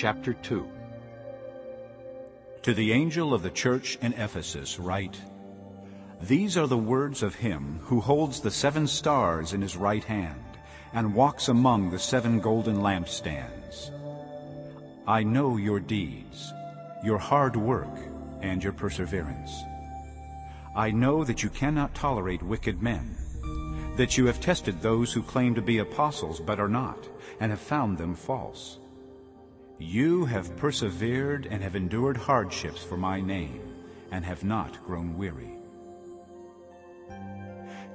Chapter 2 To the angel of the church in Ephesus write, These are the words of him who holds the seven stars in his right hand and walks among the seven golden lampstands. I know your deeds, your hard work, and your perseverance. I know that you cannot tolerate wicked men, that you have tested those who claim to be apostles but are not, and have found them false. You have persevered and have endured hardships for my name, and have not grown weary.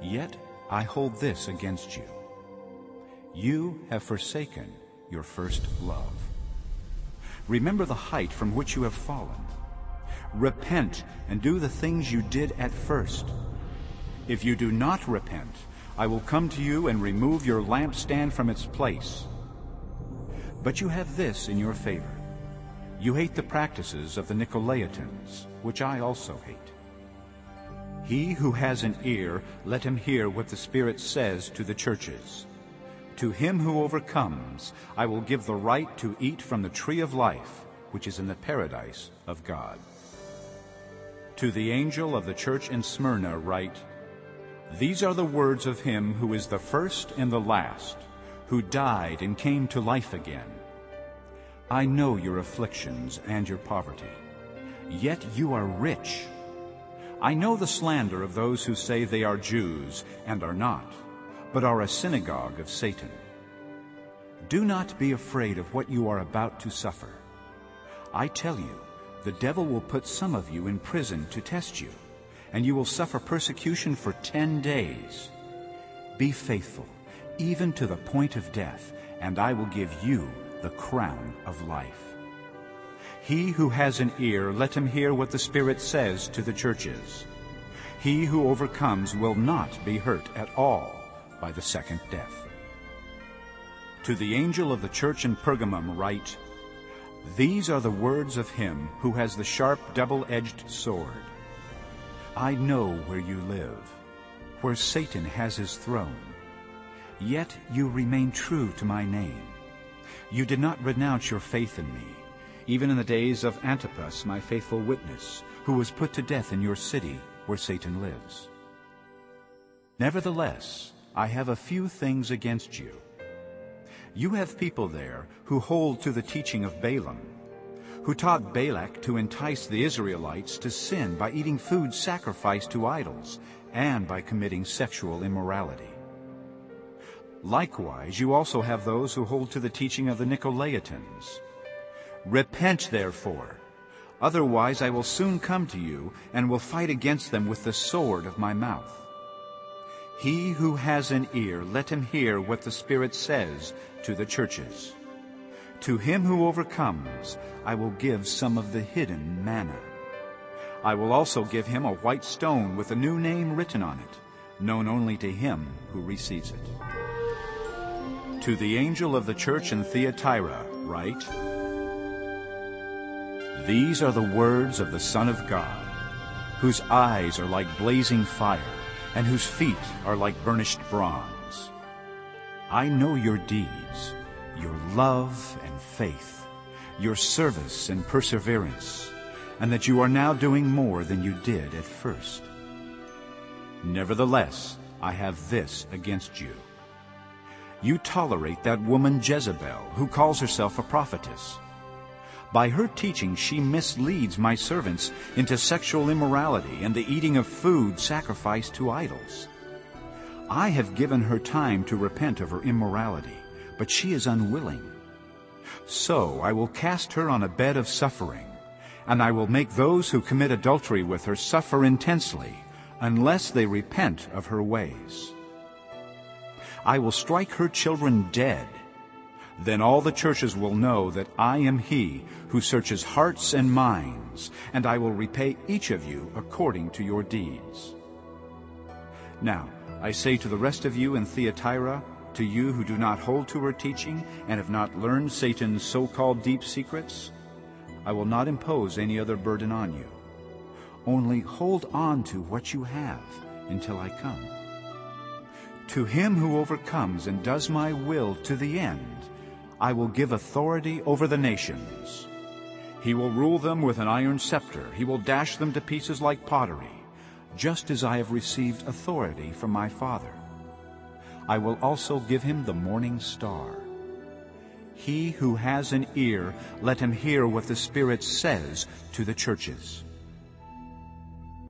Yet I hold this against you. You have forsaken your first love. Remember the height from which you have fallen. Repent and do the things you did at first. If you do not repent, I will come to you and remove your lampstand from its place. But you have this in your favor. You hate the practices of the Nicolaitans, which I also hate. He who has an ear, let him hear what the Spirit says to the churches. To him who overcomes, I will give the right to eat from the tree of life, which is in the paradise of God. To the angel of the church in Smyrna write, These are the words of him who is the first and the last, who died and came to life again. I know your afflictions and your poverty, yet you are rich. I know the slander of those who say they are Jews and are not, but are a synagogue of Satan. Do not be afraid of what you are about to suffer. I tell you, the devil will put some of you in prison to test you, and you will suffer persecution for ten days. Be faithful, even to the point of death, and I will give you the crown of life. He who has an ear, let him hear what the Spirit says to the churches. He who overcomes will not be hurt at all by the second death. To the angel of the church in Pergamum write, These are the words of him who has the sharp double-edged sword. I know where you live, where Satan has his throne. Yet you remain true to my name. You did not renounce your faith in me, even in the days of Antipas, my faithful witness, who was put to death in your city where Satan lives. Nevertheless, I have a few things against you. You have people there who hold to the teaching of Balaam, who taught Balak to entice the Israelites to sin by eating food sacrificed to idols and by committing sexual immorality. Likewise, you also have those who hold to the teaching of the Nicolaitans. Repent, therefore, otherwise I will soon come to you and will fight against them with the sword of my mouth. He who has an ear, let him hear what the Spirit says to the churches. To him who overcomes, I will give some of the hidden manna. I will also give him a white stone with a new name written on it, known only to him who receives it. To the angel of the church in Thyatira write, These are the words of the Son of God, whose eyes are like blazing fire, and whose feet are like burnished bronze. I know your deeds, your love and faith, your service and perseverance, and that you are now doing more than you did at first. Nevertheless, I have this against you you tolerate that woman Jezebel, who calls herself a prophetess. By her teaching she misleads my servants into sexual immorality and the eating of food sacrificed to idols. I have given her time to repent of her immorality, but she is unwilling. So I will cast her on a bed of suffering, and I will make those who commit adultery with her suffer intensely, unless they repent of her ways. I will strike her children dead. Then all the churches will know that I am he who searches hearts and minds, and I will repay each of you according to your deeds. Now, I say to the rest of you in Thyatira, to you who do not hold to her teaching and have not learned Satan's so-called deep secrets, I will not impose any other burden on you. Only hold on to what you have until I come. To him who overcomes and does my will to the end, I will give authority over the nations. He will rule them with an iron scepter. He will dash them to pieces like pottery, just as I have received authority from my Father. I will also give him the morning star. He who has an ear, let him hear what the Spirit says to the churches.